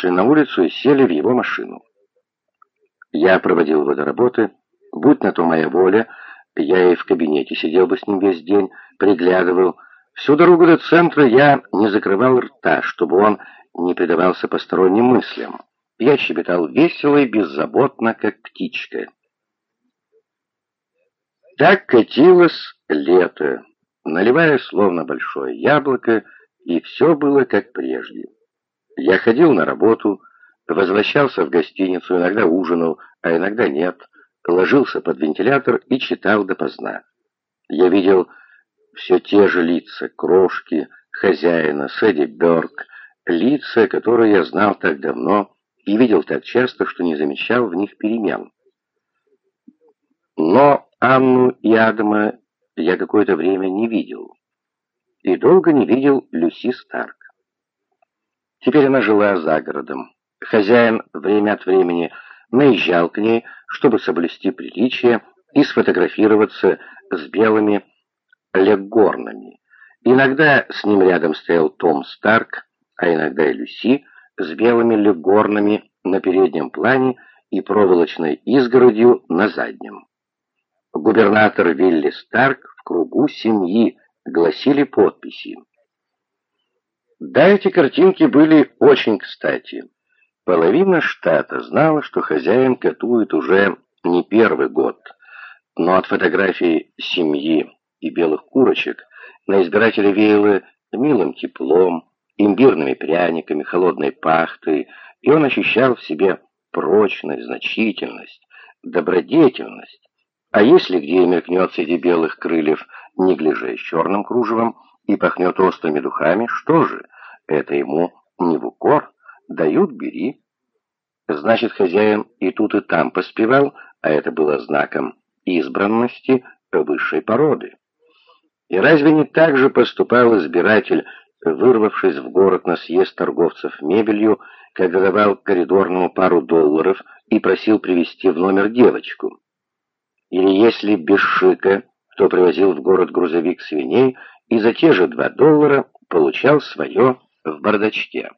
вышли на улицу и сели в его машину. Я проводил его до работы. Будь на то моя воля, я и в кабинете сидел бы с ним весь день, приглядывал. Всю дорогу до центра я не закрывал рта, чтобы он не предавался посторонним мыслям. Я щебетал весело и беззаботно, как птичка. Так катилось лето, наливая словно большое яблоко, и все было как прежде. Я ходил на работу, возвращался в гостиницу, иногда ужинал, а иногда нет, ложился под вентилятор и читал допоздна. Я видел все те же лица, крошки, хозяина, Сэдди Бёрк, лица, которые я знал так давно и видел так часто, что не замечал в них перемен. Но Анну и Адама я какое-то время не видел. И долго не видел Люси Старк. Теперь она жила за городом. Хозяин время от времени наезжал к ней, чтобы соблюсти приличие и сфотографироваться с белыми леггорнами. Иногда с ним рядом стоял Том Старк, а иногда и Люси с белыми леггорнами на переднем плане и проволочной изгородью на заднем. Губернатор Вилли Старк в кругу семьи гласили подписи. Да, эти картинки были очень кстати. Половина штата знала, что хозяин катует уже не первый год, но от фотографий семьи и белых курочек на избирателя веяло милым теплом, имбирными пряниками, холодной пахтой, и он ощущал в себе прочность, значительность, добродетельность. А если где мелькнет среди белых крыльев неглиже с черным кружевом и пахнет острыми духами, что же, это ему не в укор, дают, бери. Значит, хозяин и тут, и там поспевал, а это было знаком избранности высшей породы. И разве не так же поступал избиратель, вырвавшись в город на съезд торговцев мебелью, когда давал коридорному пару долларов и просил привезти в номер девочку? Или если без шика, то привозил в город грузовик свиней и за те же два доллара получал свое в бардачке.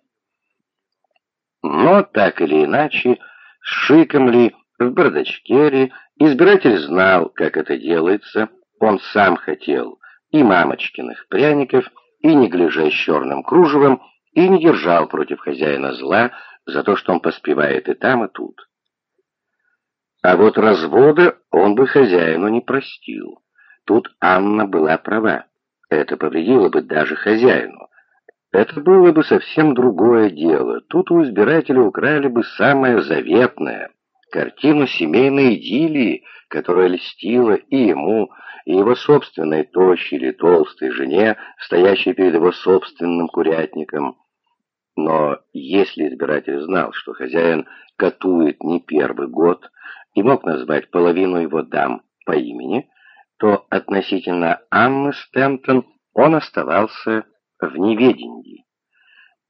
Но так или иначе, с шиком ли, в бардачке ли, избиратель знал, как это делается, он сам хотел и мамочкиных пряников, и неглиже с черным кружевом, и не держал против хозяина зла за то, что он поспевает и там, и тут. А вот развода он бы хозяину не простил. Тут Анна была права. Это повредило бы даже хозяину. Это было бы совсем другое дело. Тут у избирателя украли бы самое заветное — картину семейной идиллии, которая льстила и ему, и его собственной тощей или толстой жене, стоящей перед его собственным курятником. Но если избиратель знал, что хозяин катует не первый год и мог назвать половину его дам по имени, то относительно Анны Стентон он оставался в неведении.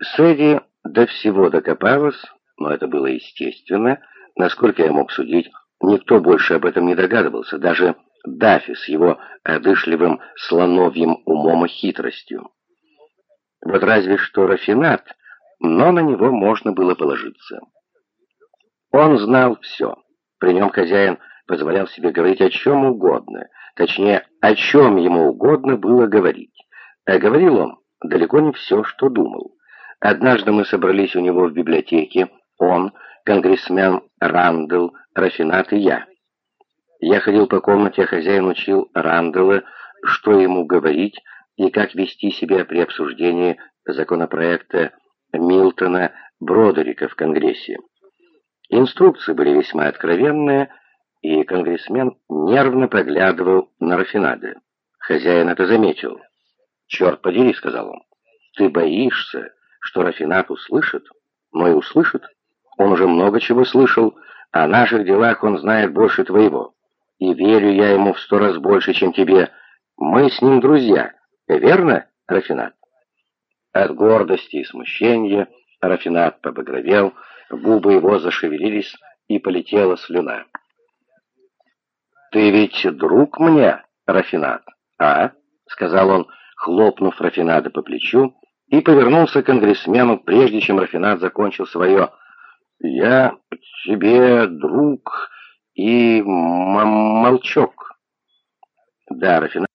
Сэдди до всего докопалась, но это было естественно. Насколько я мог судить, никто больше об этом не догадывался, даже Даффи с его одышливым слоновьим умом и хитростью. Вот разве что рафинат, но на него можно было положиться. Он знал все. При нем хозяин позволял себе говорить о чем угодно, точнее, о чем ему угодно было говорить. А говорил он далеко не все, что думал. Однажды мы собрались у него в библиотеке, он, конгрессмен Рандл, Рафинат и я. Я ходил по комнате, а хозяин учил Рандела, что ему говорить и как вести себя при обсуждении законопроекта Милтона Бродерика в Конгрессе. Инструкции были весьма откровенные, и конгрессмен нервно поглядывал на Рафинада. Хозяин это заметил. «Черт подери», — сказал он, — «ты боишься, что Рафинат услышит?» «Но и услышит. Он уже много чего слышал. О наших делах он знает больше твоего. И верю я ему в сто раз больше, чем тебе. Мы с ним друзья. Верно, Рафинат?» От гордости и смущения Рафинат побагровел, губы его зашевелились, и полетела слюна. «Ты ведь друг мне, Рафинат, а?» — сказал он, хлопнув Рафинада по плечу и повернулся к конгрессмену, прежде чем Рафинат закончил свое «Я тебе друг и молчок». Да, Рафинат